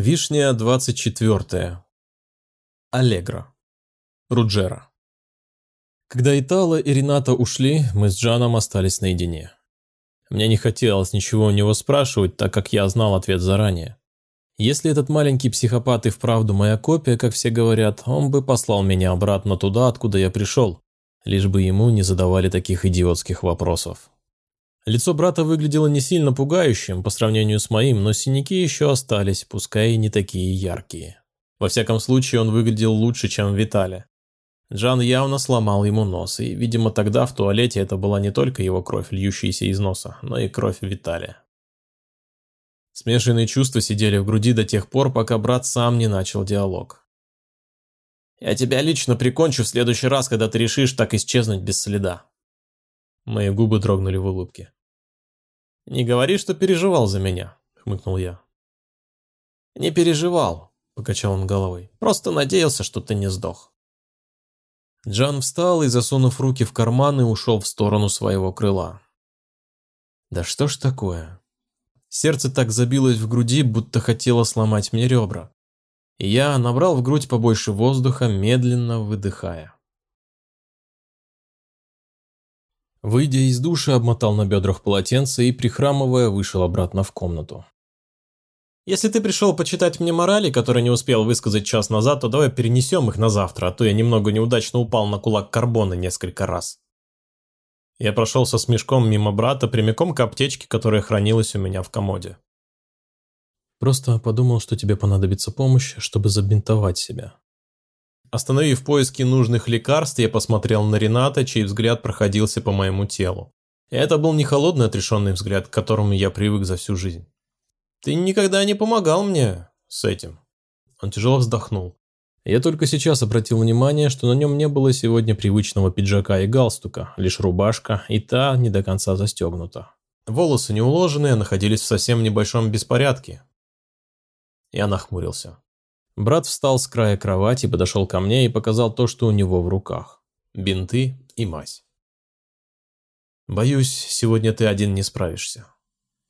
Вишня 24. Аллегро. Руджера. Когда Итала и Рената ушли, мы с Джаном остались наедине. Мне не хотелось ничего у него спрашивать, так как я знал ответ заранее. Если этот маленький психопат и вправду моя копия, как все говорят, он бы послал меня обратно туда, откуда я пришел, лишь бы ему не задавали таких идиотских вопросов. Лицо брата выглядело не сильно пугающим по сравнению с моим, но синяки еще остались, пускай и не такие яркие. Во всяком случае, он выглядел лучше, чем в Витале. Джан явно сломал ему нос, и, видимо, тогда в туалете это была не только его кровь, льющаяся из носа, но и кровь Виталия. Смешанные чувства сидели в груди до тех пор, пока брат сам не начал диалог. «Я тебя лично прикончу в следующий раз, когда ты решишь так исчезнуть без следа», Мои губы дрогнули в улыбке. «Не говори, что переживал за меня», — хмыкнул я. «Не переживал», — покачал он головой. «Просто надеялся, что ты не сдох». Джан встал и, засунув руки в карманы, ушел в сторону своего крыла. «Да что ж такое?» Сердце так забилось в груди, будто хотело сломать мне ребра. И я набрал в грудь побольше воздуха, медленно выдыхая. Выйдя из душа, обмотал на бедрах полотенце и, прихрамывая, вышел обратно в комнату. «Если ты пришел почитать мне морали, которые не успел высказать час назад, то давай перенесем их на завтра, а то я немного неудачно упал на кулак карбона несколько раз». Я прошелся с мешком мимо брата прямиком к аптечке, которая хранилась у меня в комоде. «Просто подумал, что тебе понадобится помощь, чтобы забинтовать себя», Остановив поиски нужных лекарств, я посмотрел на Рената, чей взгляд проходился по моему телу. Это был не холодный отрешенный взгляд, к которому я привык за всю жизнь. «Ты никогда не помогал мне с этим». Он тяжело вздохнул. Я только сейчас обратил внимание, что на нем не было сегодня привычного пиджака и галстука, лишь рубашка, и та не до конца застегнута. Волосы не уложенные, находились в совсем небольшом беспорядке. Я нахмурился. Брат встал с края кровати, подошел ко мне и показал то, что у него в руках. Бинты и мазь. «Боюсь, сегодня ты один не справишься».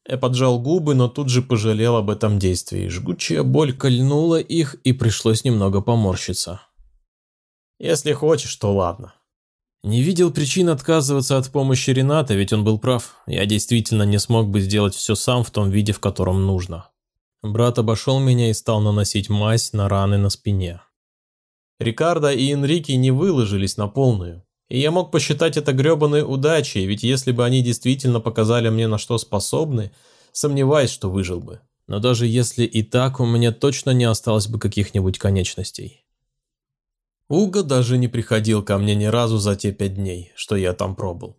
Я поджал губы, но тут же пожалел об этом действии. Жгучая боль кольнула их, и пришлось немного поморщиться. «Если хочешь, то ладно». Не видел причин отказываться от помощи Рената, ведь он был прав. Я действительно не смог бы сделать все сам в том виде, в котором нужно. Брат обошел меня и стал наносить мазь на раны на спине. Рикардо и Энрике не выложились на полную. И я мог посчитать это гребаной удачей, ведь если бы они действительно показали мне на что способны, сомневаюсь, что выжил бы. Но даже если и так, у меня точно не осталось бы каких-нибудь конечностей. Уго даже не приходил ко мне ни разу за те пять дней, что я там пробыл.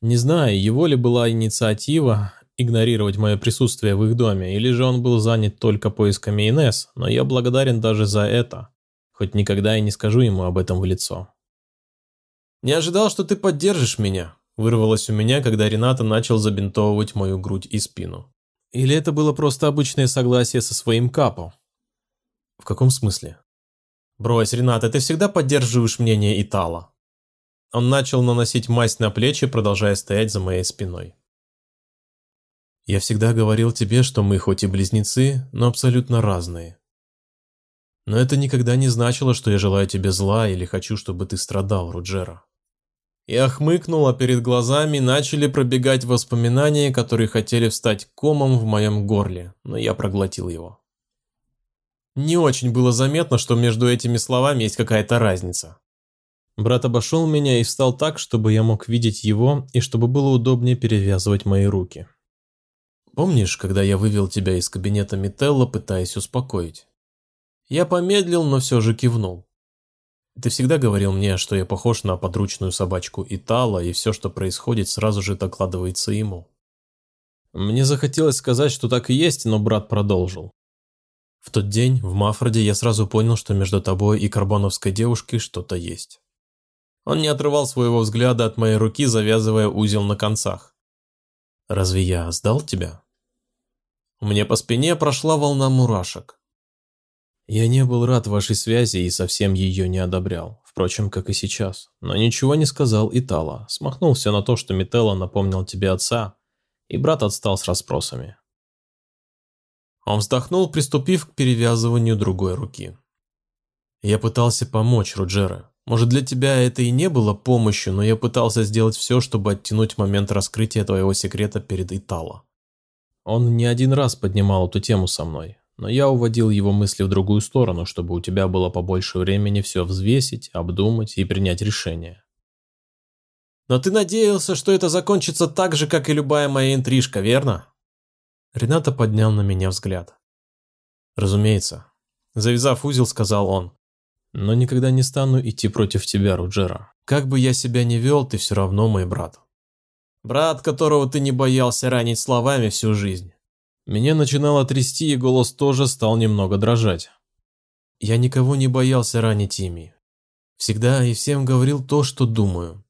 Не знаю, его ли была инициатива, игнорировать мое присутствие в их доме, или же он был занят только поисками Инес, но я благодарен даже за это, хоть никогда и не скажу ему об этом в лицо. «Не ожидал, что ты поддержишь меня», – вырвалось у меня, когда Рената начал забинтовывать мою грудь и спину. Или это было просто обычное согласие со своим капо? В каком смысле? Брось, Рената, ты всегда поддерживаешь мнение Итала. Он начал наносить мазь на плечи, продолжая стоять за моей спиной. Я всегда говорил тебе, что мы хоть и близнецы, но абсолютно разные. Но это никогда не значило, что я желаю тебе зла или хочу, чтобы ты страдал, Руджера. Я хмыкнул, а перед глазами начали пробегать воспоминания, которые хотели встать комом в моем горле, но я проглотил его. Не очень было заметно, что между этими словами есть какая-то разница. Брат обошел меня и встал так, чтобы я мог видеть его и чтобы было удобнее перевязывать мои руки. Помнишь, когда я вывел тебя из кабинета Мителла, пытаясь успокоить? Я помедлил, но все же кивнул. Ты всегда говорил мне, что я похож на подручную собачку Итала, и все, что происходит, сразу же докладывается ему. Мне захотелось сказать, что так и есть, но брат продолжил. В тот день в Маффорде я сразу понял, что между тобой и карбоновской девушкой что-то есть. Он не отрывал своего взгляда от моей руки, завязывая узел на концах. Разве я сдал тебя? Меня по спине прошла волна мурашек. Я не был рад вашей связи и совсем ее не одобрял, впрочем, как и сейчас. Но ничего не сказал Итала, все на то, что Мителла напомнил тебе отца, и брат отстал с расспросами. Он вздохнул, приступив к перевязыванию другой руки. Я пытался помочь, Руджера. Может, для тебя это и не было помощью, но я пытался сделать все, чтобы оттянуть момент раскрытия твоего секрета перед Итало. Он не один раз поднимал эту тему со мной, но я уводил его мысли в другую сторону, чтобы у тебя было побольше времени все взвесить, обдумать и принять решение. Но ты надеялся, что это закончится так же, как и любая моя интрижка, верно? Рената поднял на меня взгляд. Разумеется. Завязав узел, сказал он. Но никогда не стану идти против тебя, Руджера. Как бы я себя ни вел, ты все равно мой брат. Брат, которого ты не боялся ранить словами всю жизнь. Меня начинало трясти, и голос тоже стал немного дрожать. Я никого не боялся ранить ими. Всегда и всем говорил то, что думаю.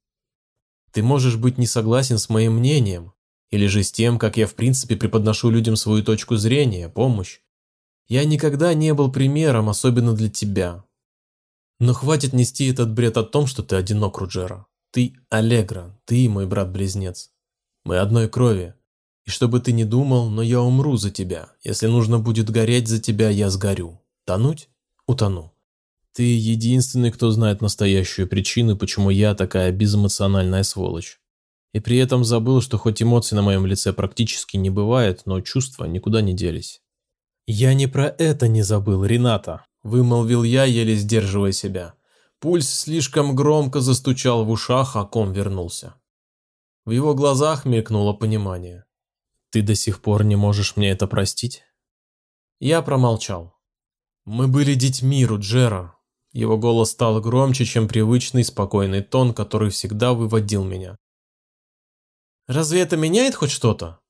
Ты можешь быть не согласен с моим мнением, или же с тем, как я в принципе преподношу людям свою точку зрения, помощь. Я никогда не был примером, особенно для тебя. Но хватит нести этот бред о том, что ты одинок, Руджера. Ты Аллегра, ты мой брат-близнец. Мы одной крови. И что бы ты ни думал, но я умру за тебя. Если нужно будет гореть за тебя, я сгорю. Тонуть? Утону. Ты единственный, кто знает настоящую причину, почему я такая безэмоциональная сволочь. И при этом забыл, что хоть эмоций на моем лице практически не бывает, но чувства никуда не делись. Я не про это не забыл, Рената. Вымолвил я, еле сдерживая себя. Пульс слишком громко застучал в ушах, а ком вернулся. В его глазах мелькнуло понимание. «Ты до сих пор не можешь мне это простить?» Я промолчал. «Мы были детьми, Руджера». Его голос стал громче, чем привычный спокойный тон, который всегда выводил меня. «Разве это меняет хоть что-то?»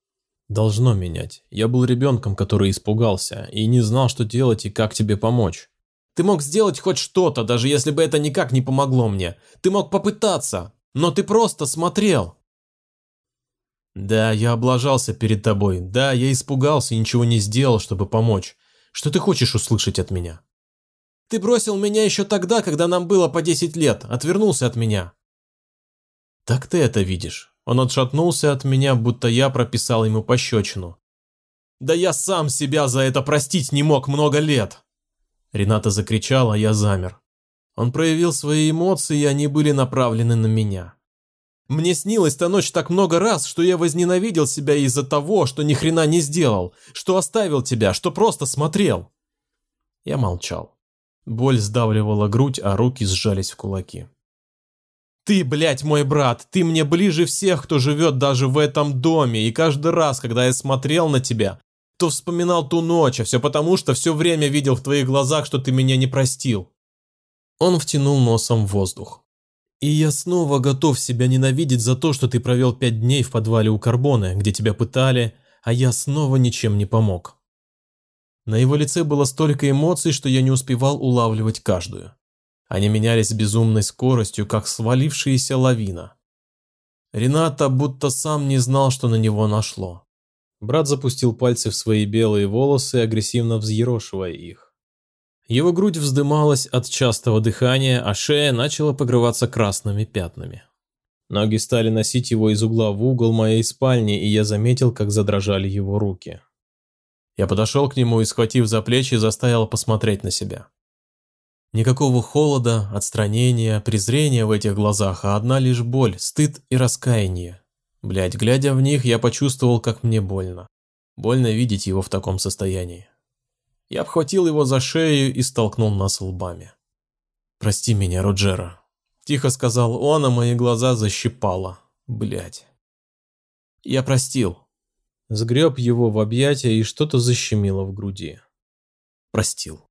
Должно менять. Я был ребенком, который испугался, и не знал, что делать и как тебе помочь. Ты мог сделать хоть что-то, даже если бы это никак не помогло мне. Ты мог попытаться, но ты просто смотрел. Да, я облажался перед тобой. Да, я испугался и ничего не сделал, чтобы помочь. Что ты хочешь услышать от меня? Ты бросил меня еще тогда, когда нам было по 10 лет, отвернулся от меня. Так ты это видишь. Он отшатнулся от меня, будто я прописал ему пощечину. «Да я сам себя за это простить не мог много лет!» Рената закричала, а я замер. Он проявил свои эмоции, и они были направлены на меня. Мне снилась та ночь так много раз, что я возненавидел себя из-за того, что ни хрена не сделал, что оставил тебя, что просто смотрел. Я молчал. Боль сдавливала грудь, а руки сжались в кулаки. Ты, блядь, мой брат, ты мне ближе всех, кто живет даже в этом доме, и каждый раз, когда я смотрел на тебя, то вспоминал ту ночь, а все потому, что все время видел в твоих глазах, что ты меня не простил. Он втянул носом в воздух. И я снова готов себя ненавидеть за то, что ты провел пять дней в подвале у Карбоны, где тебя пытали, а я снова ничем не помог. На его лице было столько эмоций, что я не успевал улавливать каждую. Они менялись безумной скоростью, как свалившаяся лавина. Рената будто сам не знал, что на него нашло. Брат запустил пальцы в свои белые волосы, агрессивно взъерошивая их. Его грудь вздымалась от частого дыхания, а шея начала покрываться красными пятнами. Ноги стали носить его из угла в угол моей спальни, и я заметил, как задрожали его руки. Я подошел к нему и, схватив за плечи, заставил посмотреть на себя. Никакого холода, отстранения, презрения в этих глазах, а одна лишь боль, стыд и раскаяние. Блять, глядя в них, я почувствовал, как мне больно. Больно видеть его в таком состоянии. Я обхватил его за шею и столкнул нас лбами. «Прости меня, Роджера», – тихо сказал он, а мои глаза защипало. Блять. Я простил. Сгреб его в объятия и что-то защемило в груди. Простил.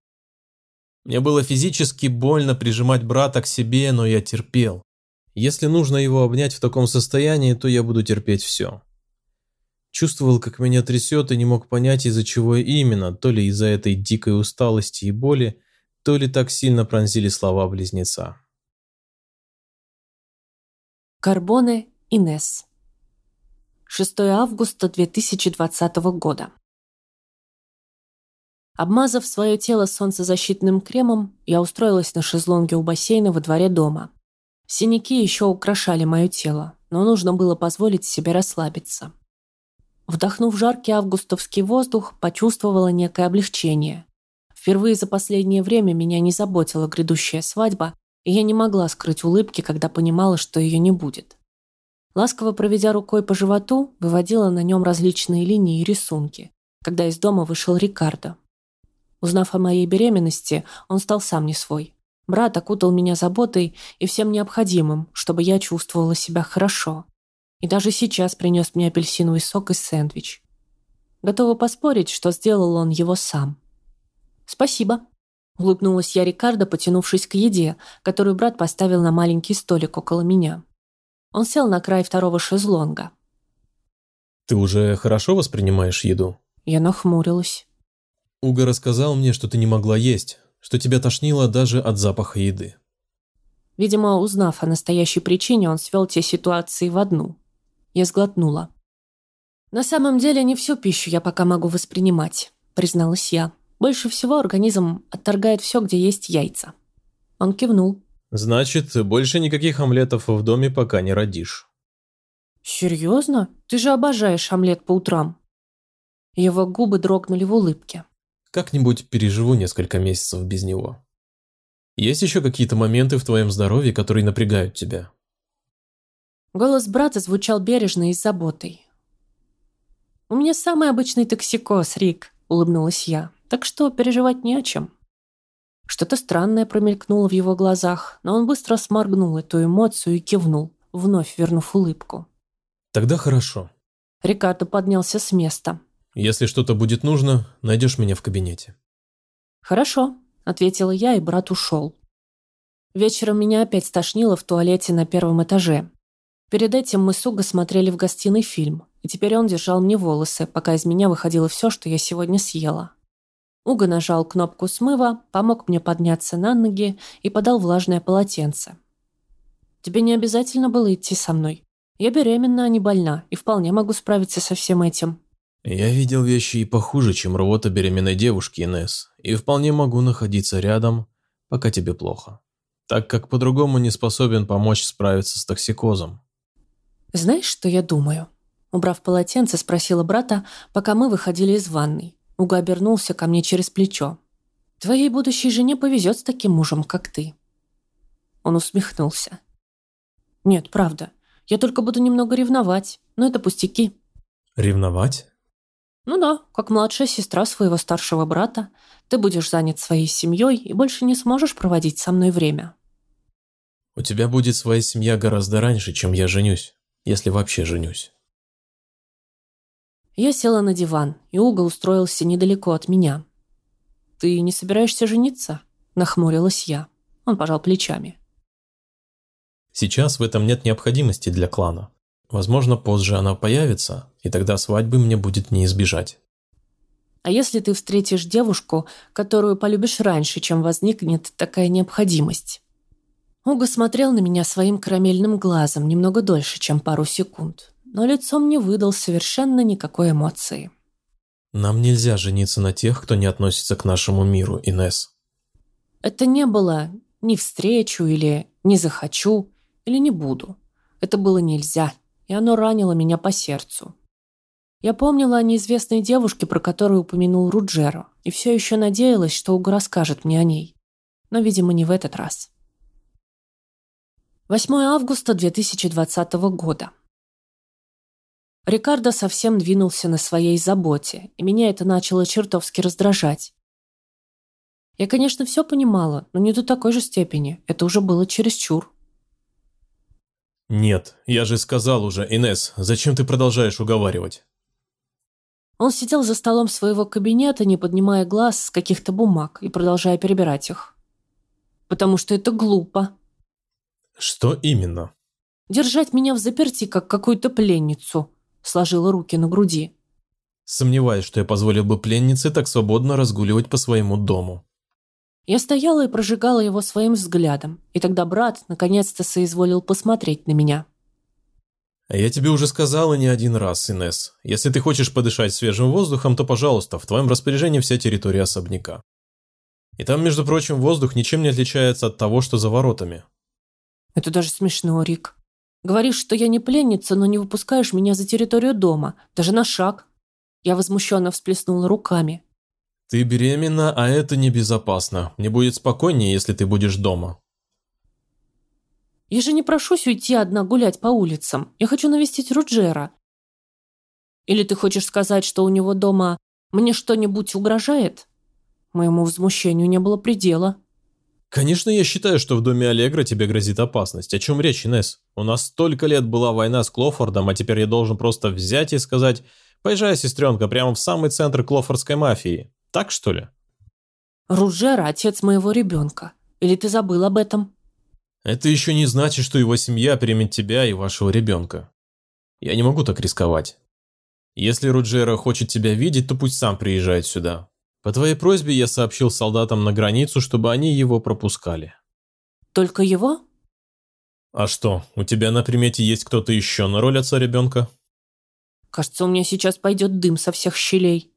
Мне было физически больно прижимать брата к себе, но я терпел. Если нужно его обнять в таком состоянии, то я буду терпеть все. Чувствовал, как меня трясет и не мог понять, из-за чего именно, то ли из-за этой дикой усталости и боли, то ли так сильно пронзили слова близнеца. Карбоне Инес 6 августа 2020 года Обмазав свое тело солнцезащитным кремом, я устроилась на шезлонге у бассейна во дворе дома. Синяки еще украшали мое тело, но нужно было позволить себе расслабиться. Вдохнув жаркий августовский воздух, почувствовала некое облегчение. Впервые за последнее время меня не заботила грядущая свадьба, и я не могла скрыть улыбки, когда понимала, что ее не будет. Ласково проведя рукой по животу, выводила на нем различные линии и рисунки, когда из дома вышел Рикардо. Узнав о моей беременности, он стал сам не свой. Брат окутал меня заботой и всем необходимым, чтобы я чувствовала себя хорошо. И даже сейчас принес мне апельсиновый сок и сэндвич. Готова поспорить, что сделал он его сам. «Спасибо», — улыбнулась я Рикардо, потянувшись к еде, которую брат поставил на маленький столик около меня. Он сел на край второго шезлонга. «Ты уже хорошо воспринимаешь еду?» Я нахмурилась. Уга рассказал мне, что ты не могла есть, что тебя тошнило даже от запаха еды. Видимо, узнав о настоящей причине, он свел те ситуации в одну. Я сглотнула. «На самом деле не всю пищу я пока могу воспринимать», призналась я. «Больше всего организм отторгает все, где есть яйца». Он кивнул. «Значит, больше никаких омлетов в доме пока не родишь». «Серьезно? Ты же обожаешь омлет по утрам». Его губы дрогнули в улыбке. Как-нибудь переживу несколько месяцев без него. Есть еще какие-то моменты в твоем здоровье, которые напрягают тебя? Голос брата звучал бережно и с заботой. «У меня самый обычный токсикоз, Рик», — улыбнулась я. «Так что переживать не о чем». Что-то странное промелькнуло в его глазах, но он быстро сморгнул эту эмоцию и кивнул, вновь вернув улыбку. «Тогда хорошо». Рикардо поднялся с места. Если что-то будет нужно, найдешь меня в кабинете». «Хорошо», — ответила я, и брат ушел. Вечером меня опять стошнило в туалете на первом этаже. Перед этим мы с Уго смотрели в гостиной фильм, и теперь он держал мне волосы, пока из меня выходило все, что я сегодня съела. Уго нажал кнопку смыва, помог мне подняться на ноги и подал влажное полотенце. «Тебе не обязательно было идти со мной. Я беременна, а не больна, и вполне могу справиться со всем этим», я видел вещи и похуже, чем рвота беременной девушки, Инесс, и вполне могу находиться рядом, пока тебе плохо, так как по-другому не способен помочь справиться с токсикозом. Знаешь, что я думаю? Убрав полотенце, спросила брата, пока мы выходили из ванной. Уга обернулся ко мне через плечо. Твоей будущей жене повезет с таким мужем, как ты. Он усмехнулся. Нет, правда. Я только буду немного ревновать, но это пустяки. Ревновать? Ну да, как младшая сестра своего старшего брата, ты будешь занят своей семьей и больше не сможешь проводить со мной время. У тебя будет своя семья гораздо раньше, чем я женюсь, если вообще женюсь. Я села на диван, и угол устроился недалеко от меня. «Ты не собираешься жениться?» – нахмурилась я. Он пожал плечами. «Сейчас в этом нет необходимости для клана. Возможно, позже она появится, и тогда свадьбы мне будет не избежать. А если ты встретишь девушку, которую полюбишь раньше, чем возникнет такая необходимость? Уго смотрел на меня своим карамельным глазом немного дольше, чем пару секунд, но лицом не выдал совершенно никакой эмоции. Нам нельзя жениться на тех, кто не относится к нашему миру, Инес. Это не было «не встречу» или «не захочу» или «не буду». Это было нельзя, и оно ранило меня по сердцу. Я помнила о неизвестной девушке, про которую упомянул Руджеро, и все еще надеялась, что Уго расскажет мне о ней. Но, видимо, не в этот раз. 8 августа 2020 года. Рикардо совсем двинулся на своей заботе, и меня это начало чертовски раздражать. Я, конечно, все понимала, но не до такой же степени. Это уже было чересчур. «Нет, я же сказал уже, Инес, зачем ты продолжаешь уговаривать?» Он сидел за столом своего кабинета, не поднимая глаз с каких-то бумаг и продолжая перебирать их. «Потому что это глупо». «Что именно?» «Держать меня в заперти, как какую-то пленницу», — сложила руки на груди. «Сомневаюсь, что я позволил бы пленнице так свободно разгуливать по своему дому». Я стояла и прожигала его своим взглядом, и тогда брат наконец-то соизволил посмотреть на меня. А «Я тебе уже сказала не один раз, Инес. Если ты хочешь подышать свежим воздухом, то, пожалуйста, в твоем распоряжении вся территория особняка. И там, между прочим, воздух ничем не отличается от того, что за воротами». «Это даже смешно, Рик». Говоришь, что я не пленница, но не выпускаешь меня за территорию дома, даже на шаг. Я возмущенно всплеснула руками. Ты беременна, а это небезопасно. Мне будет спокойнее, если ты будешь дома. Я же не прошусь уйти одна гулять по улицам. Я хочу навестить Руджера. Или ты хочешь сказать, что у него дома мне что-нибудь угрожает? Моему возмущению не было предела. Конечно, я считаю, что в доме Аллегра тебе грозит опасность. О чем речь, Инесс? У нас столько лет была война с Клофордом, а теперь я должен просто взять и сказать «Поезжай, сестренка, прямо в самый центр Клофордской мафии». Так, что ли? Руджера – отец моего ребенка. Или ты забыл об этом? Это еще не значит, что его семья примет тебя и вашего ребенка. Я не могу так рисковать. Если Руджера хочет тебя видеть, то пусть сам приезжает сюда. По твоей просьбе я сообщил солдатам на границу, чтобы они его пропускали. Только его? А что, у тебя на примете есть кто-то еще на роль отца ребенка? Кажется, у меня сейчас пойдет дым со всех щелей.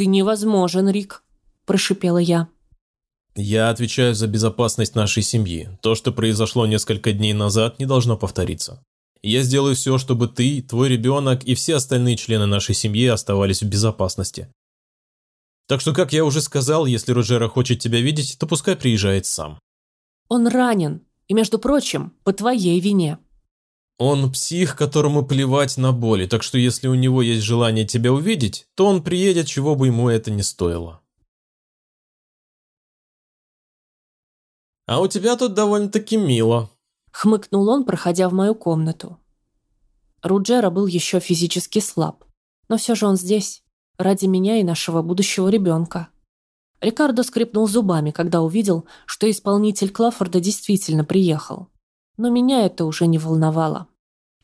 Ты невозможен, Рик, прошипела я. Я отвечаю за безопасность нашей семьи. То, что произошло несколько дней назад, не должно повториться. Я сделаю все, чтобы ты, твой ребенок и все остальные члены нашей семьи оставались в безопасности. Так что, как я уже сказал, если Роджера хочет тебя видеть, то пускай приезжает сам. Он ранен, и, между прочим, по твоей вине. Он псих, которому плевать на боли, так что если у него есть желание тебя увидеть, то он приедет, чего бы ему это ни стоило. А у тебя тут довольно-таки мило. Хмыкнул он, проходя в мою комнату. Руджера был еще физически слаб, но все же он здесь ради меня и нашего будущего ребенка. Рикардо скрипнул зубами, когда увидел, что исполнитель Клаффорда действительно приехал. Но меня это уже не волновало.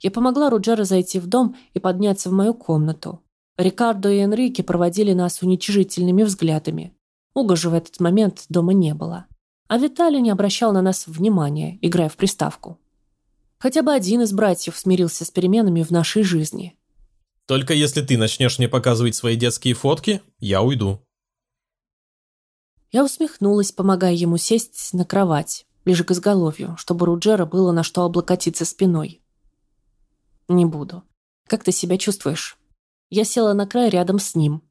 Я помогла Руджеро зайти в дом и подняться в мою комнату. Рикардо и Энрике проводили нас уничижительными взглядами. Уга же в этот момент дома не было. А Виталий не обращал на нас внимания, играя в приставку. Хотя бы один из братьев смирился с переменами в нашей жизни. Только если ты начнешь мне показывать свои детские фотки, я уйду. Я усмехнулась, помогая ему сесть на кровать, ближе к изголовью, чтобы Руджера было на что облокотиться спиной. Не буду. Как ты себя чувствуешь? Я села на край рядом с ним.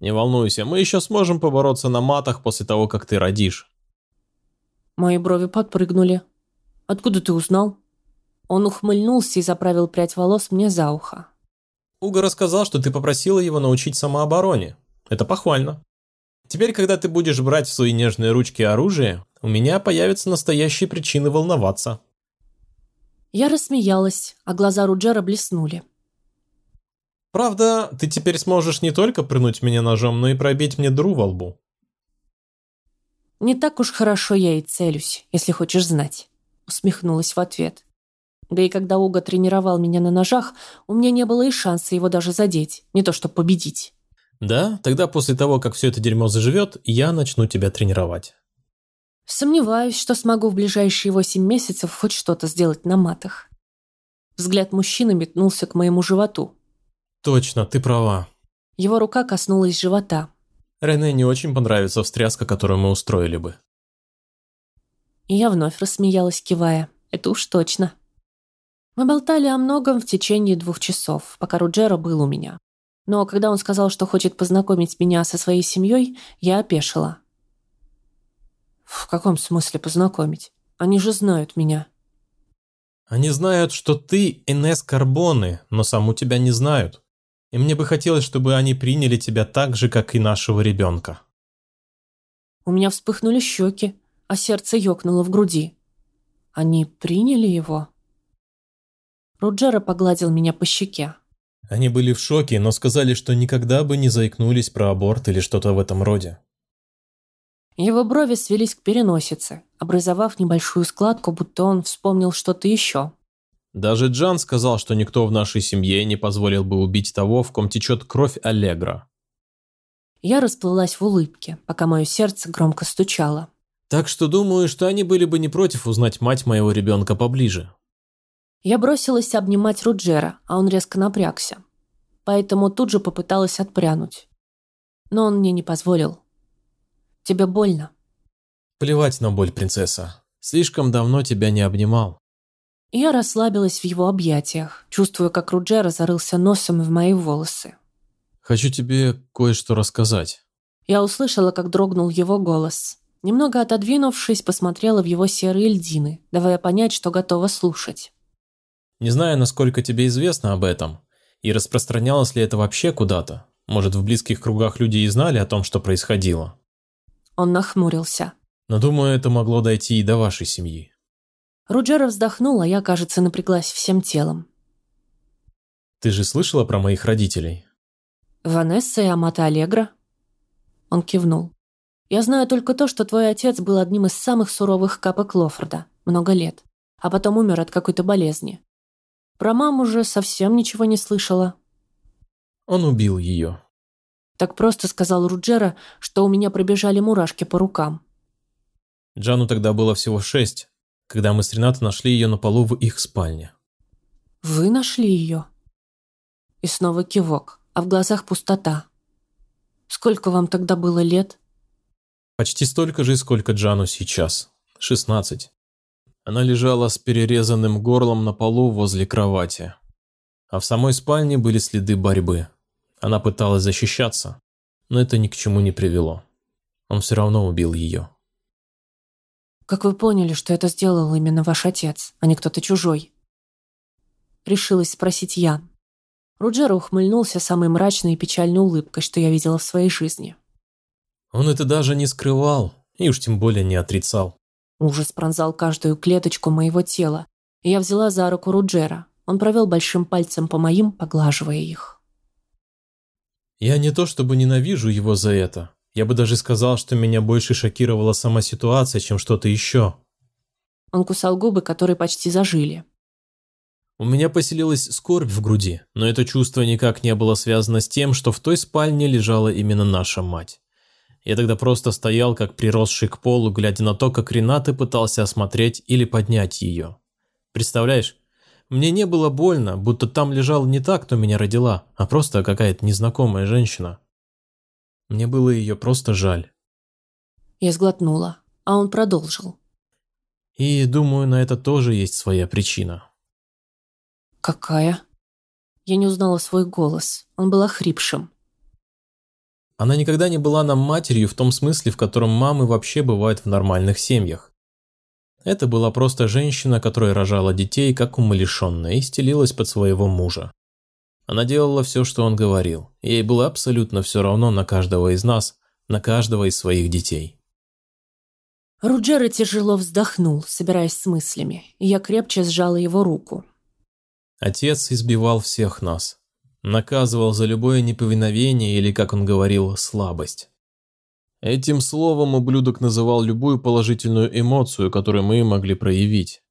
Не волнуйся, мы еще сможем побороться на матах после того, как ты родишь. Мои брови подпрыгнули. Откуда ты узнал? Он ухмыльнулся и заправил прядь волос мне за ухо. Уго рассказал, что ты попросила его научить самообороне. Это похвально. Теперь, когда ты будешь брать в свои нежные ручки оружие, у меня появятся настоящие причины волноваться. Я рассмеялась, а глаза Руджера блеснули. Правда, ты теперь сможешь не только прынуть меня ножом, но и пробить мне дыру во лбу. Не так уж хорошо я и целюсь, если хочешь знать, усмехнулась в ответ. Да и когда Уга тренировал меня на ножах, у меня не было и шанса его даже задеть, не то что победить. Да, тогда после того, как все это дерьмо заживет, я начну тебя тренировать. Сомневаюсь, что смогу в ближайшие восемь месяцев хоть что-то сделать на матах. Взгляд мужчины метнулся к моему животу. Точно, ты права. Его рука коснулась живота. Рене не очень понравится встряска, которую мы устроили бы. И я вновь рассмеялась, кивая. Это уж точно. Мы болтали о многом в течение двух часов, пока Руджеро был у меня. Но когда он сказал, что хочет познакомить меня со своей семьей, я опешила. В каком смысле познакомить? Они же знают меня. Они знают, что ты Энес Карбоны, но саму тебя не знают. И мне бы хотелось, чтобы они приняли тебя так же, как и нашего ребенка. У меня вспыхнули щеки, а сердце ёкнуло в груди. Они приняли его? Руджера погладил меня по щеке. Они были в шоке, но сказали, что никогда бы не заикнулись про аборт или что-то в этом роде. Его брови свелись к переносице, образовав небольшую складку, будто он вспомнил что-то еще. Даже Джан сказал, что никто в нашей семье не позволил бы убить того, в ком течет кровь Аллегра. Я расплылась в улыбке, пока мое сердце громко стучало. Так что думаю, что они были бы не против узнать мать моего ребенка поближе. Я бросилась обнимать Руджера, а он резко напрягся. Поэтому тут же попыталась отпрянуть. Но он мне не позволил. Тебе больно? Плевать на боль, принцесса. Слишком давно тебя не обнимал. я расслабилась в его объятиях, чувствуя, как Руджера зарылся носом в мои волосы. «Хочу тебе кое-что рассказать». Я услышала, как дрогнул его голос. Немного отодвинувшись, посмотрела в его серые льдины, давая понять, что готова слушать. «Не знаю, насколько тебе известно об этом, и распространялось ли это вообще куда-то. Может, в близких кругах люди и знали о том, что происходило?» Он нахмурился. «Но думаю, это могло дойти и до вашей семьи. Руджера вздохнула, я, кажется, напряглась всем телом. «Ты же слышала про моих родителей?» «Ванесса и Амата Аллегра?» Он кивнул. «Я знаю только то, что твой отец был одним из самых суровых капок Лофорда. Много лет. А потом умер от какой-то болезни. Про маму же совсем ничего не слышала». «Он убил ее». Так просто сказал Руджера, что у меня пробежали мурашки по рукам. Джану тогда было всего шесть, когда мы с Ренатой нашли ее на полу в их спальне. «Вы нашли ее?» И снова кивок, а в глазах пустота. «Сколько вам тогда было лет?» «Почти столько же, сколько Джану сейчас. Шестнадцать. Она лежала с перерезанным горлом на полу возле кровати. А в самой спальне были следы борьбы. Она пыталась защищаться, но это ни к чему не привело. Он все равно убил ее. Как вы поняли, что это сделал именно ваш отец, а не кто-то чужой? Решилась спросить я. Руджера ухмыльнулся самой мрачной и печальной улыбкой, что я видела в своей жизни. Он это даже не скрывал, и уж тем более не отрицал. Ужас пронзал каждую клеточку моего тела, и я взяла за руку Руджера. Он провел большим пальцем по моим, поглаживая их. Я не то чтобы ненавижу его за это, я бы даже сказал, что меня больше шокировала сама ситуация, чем что-то еще. Он кусал губы, которые почти зажили. У меня поселилась скорбь в груди, но это чувство никак не было связано с тем, что в той спальне лежала именно наша мать. Я тогда просто стоял, как приросший к полу, глядя на то, как Рената пытался осмотреть или поднять ее. Представляешь, мне не было больно, будто там лежал не та, кто меня родила, а просто какая-то незнакомая женщина. Мне было ее просто жаль. Я сглотнула, а он продолжил. И думаю, на это тоже есть своя причина. Какая? Я не узнала свой голос. Он был охрипшим. Она никогда не была нам матерью в том смысле, в котором мамы вообще бывают в нормальных семьях. Это была просто женщина, которая рожала детей, как умалишенная, и стелилась под своего мужа. Она делала все, что он говорил. Ей было абсолютно все равно на каждого из нас, на каждого из своих детей. Руджера тяжело вздохнул, собираясь с мыслями, и я крепче сжала его руку. Отец избивал всех нас. Наказывал за любое неповиновение или, как он говорил, слабость. Этим словом ублюдок называл любую положительную эмоцию, которую мы могли проявить.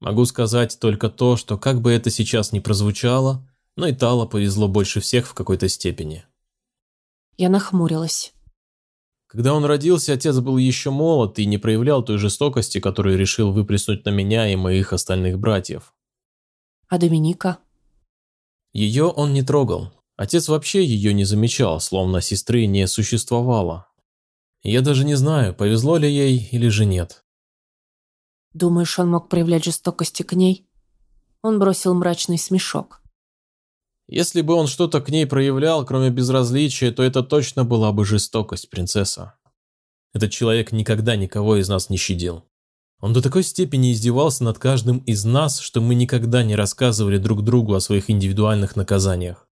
Могу сказать только то, что как бы это сейчас ни прозвучало, но и Тала повезло больше всех в какой-то степени. Я нахмурилась. Когда он родился, отец был еще молод и не проявлял той жестокости, которую решил выплеснуть на меня и моих остальных братьев. А Доминика? Ее он не трогал. Отец вообще ее не замечал, словно сестры не существовало. Я даже не знаю, повезло ли ей или же нет. Думаешь, он мог проявлять жестокости к ней? Он бросил мрачный смешок. Если бы он что-то к ней проявлял, кроме безразличия, то это точно была бы жестокость, принцесса. Этот человек никогда никого из нас не щадил. Он до такой степени издевался над каждым из нас, что мы никогда не рассказывали друг другу о своих индивидуальных наказаниях.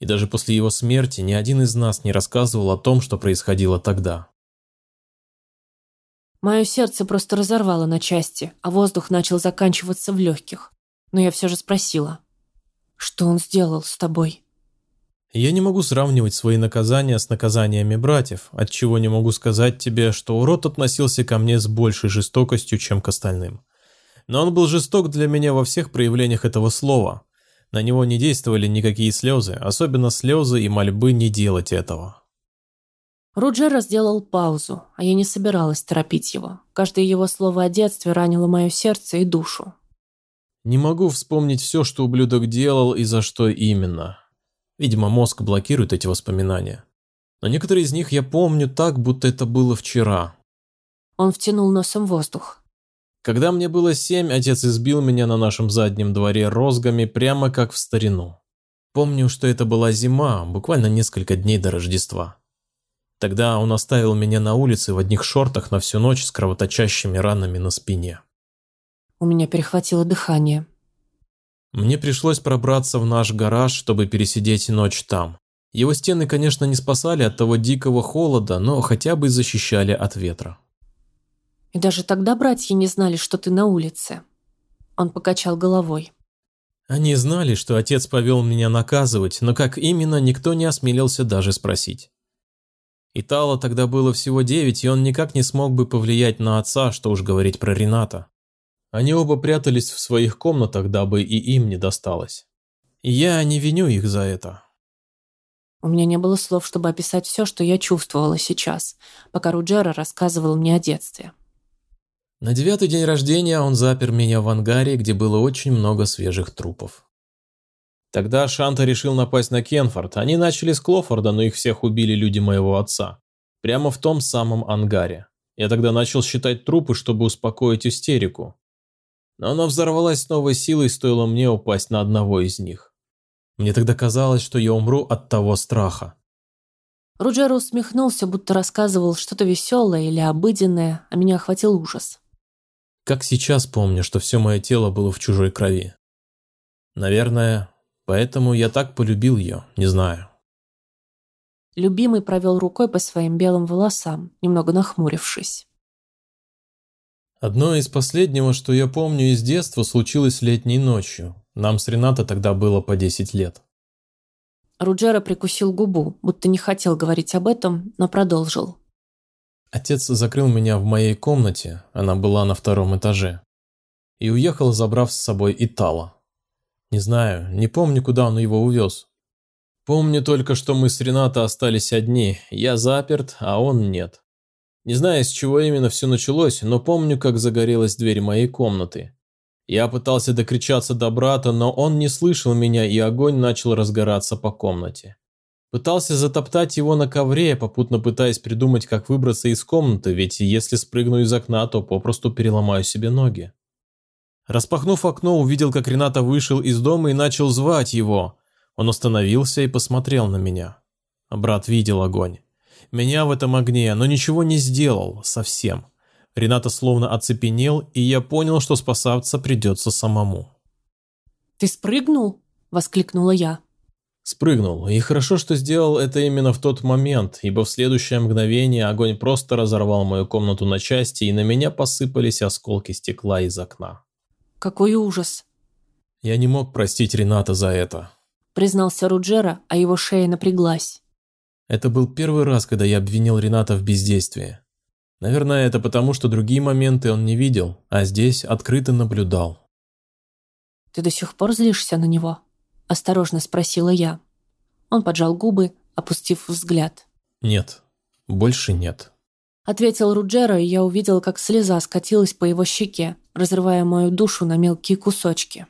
И даже после его смерти ни один из нас не рассказывал о том, что происходило тогда. Мое сердце просто разорвало на части, а воздух начал заканчиваться в легких. Но я все же спросила. Что он сделал с тобой? Я не могу сравнивать свои наказания с наказаниями братьев, отчего не могу сказать тебе, что урод относился ко мне с большей жестокостью, чем к остальным. Но он был жесток для меня во всех проявлениях этого слова. На него не действовали никакие слезы, особенно слезы и мольбы не делать этого. Руджера сделал паузу, а я не собиралась торопить его. Каждое его слово о детстве ранило мое сердце и душу. Не могу вспомнить все, что ублюдок делал и за что именно. Видимо, мозг блокирует эти воспоминания. Но некоторые из них я помню так, будто это было вчера. Он втянул носом воздух. Когда мне было семь, отец избил меня на нашем заднем дворе розгами, прямо как в старину. Помню, что это была зима, буквально несколько дней до Рождества. Тогда он оставил меня на улице в одних шортах на всю ночь с кровоточащими ранами на спине. У меня перехватило дыхание. Мне пришлось пробраться в наш гараж, чтобы пересидеть ночь там. Его стены, конечно, не спасали от того дикого холода, но хотя бы защищали от ветра. И даже тогда братья не знали, что ты на улице. Он покачал головой. Они знали, что отец повел меня наказывать, но как именно, никто не осмелился даже спросить. Итало тогда было всего девять, и он никак не смог бы повлиять на отца, что уж говорить про Рената. Они оба прятались в своих комнатах, дабы и им не досталось. И я не виню их за это. У меня не было слов, чтобы описать все, что я чувствовала сейчас, пока Руджера рассказывал мне о детстве. На девятый день рождения он запер меня в ангаре, где было очень много свежих трупов. Тогда Шанта решил напасть на Кенфорд. Они начали с Клофорда, но их всех убили люди моего отца. Прямо в том самом ангаре. Я тогда начал считать трупы, чтобы успокоить истерику. Но она взорвалась с новой силой, стоило мне упасть на одного из них. Мне тогда казалось, что я умру от того страха. Руджеро усмехнулся, будто рассказывал что-то веселое или обыденное, а меня охватил ужас. Как сейчас помню, что все мое тело было в чужой крови. Наверное, поэтому я так полюбил ее, не знаю. Любимый провел рукой по своим белым волосам, немного нахмурившись. Одно из последнего, что я помню из детства, случилось летней ночью. Нам с Рената тогда было по 10 лет. Руджера прикусил губу, будто не хотел говорить об этом, но продолжил. Отец закрыл меня в моей комнате, она была на втором этаже, и уехал, забрав с собой Итала. Не знаю, не помню, куда он его увез. Помню только, что мы с Ренато остались одни, я заперт, а он нет. Не знаю, с чего именно все началось, но помню, как загорелась дверь моей комнаты. Я пытался докричаться до брата, но он не слышал меня, и огонь начал разгораться по комнате. Пытался затоптать его на ковре, попутно пытаясь придумать, как выбраться из комнаты, ведь если спрыгну из окна, то попросту переломаю себе ноги. Распахнув окно, увидел, как Рената вышел из дома и начал звать его. Он остановился и посмотрел на меня. Брат видел огонь. Меня в этом огне, но ничего не сделал, совсем. Рената словно оцепенел, и я понял, что спасаться придется самому. «Ты спрыгнул?» – воскликнула я. Спрыгнул, и хорошо, что сделал это именно в тот момент, ибо в следующее мгновение огонь просто разорвал мою комнату на части, и на меня посыпались осколки стекла из окна. «Какой ужас!» Я не мог простить Рената за это. Признался Руджера, а его шея напряглась. Это был первый раз, когда я обвинил Рената в бездействии. Наверное, это потому, что другие моменты он не видел, а здесь открыто наблюдал. «Ты до сих пор злишься на него?» Осторожно спросила я. Он поджал губы, опустив взгляд. «Нет, больше нет». Ответил Руджера, и я увидел, как слеза скатилась по его щеке, разрывая мою душу на мелкие кусочки.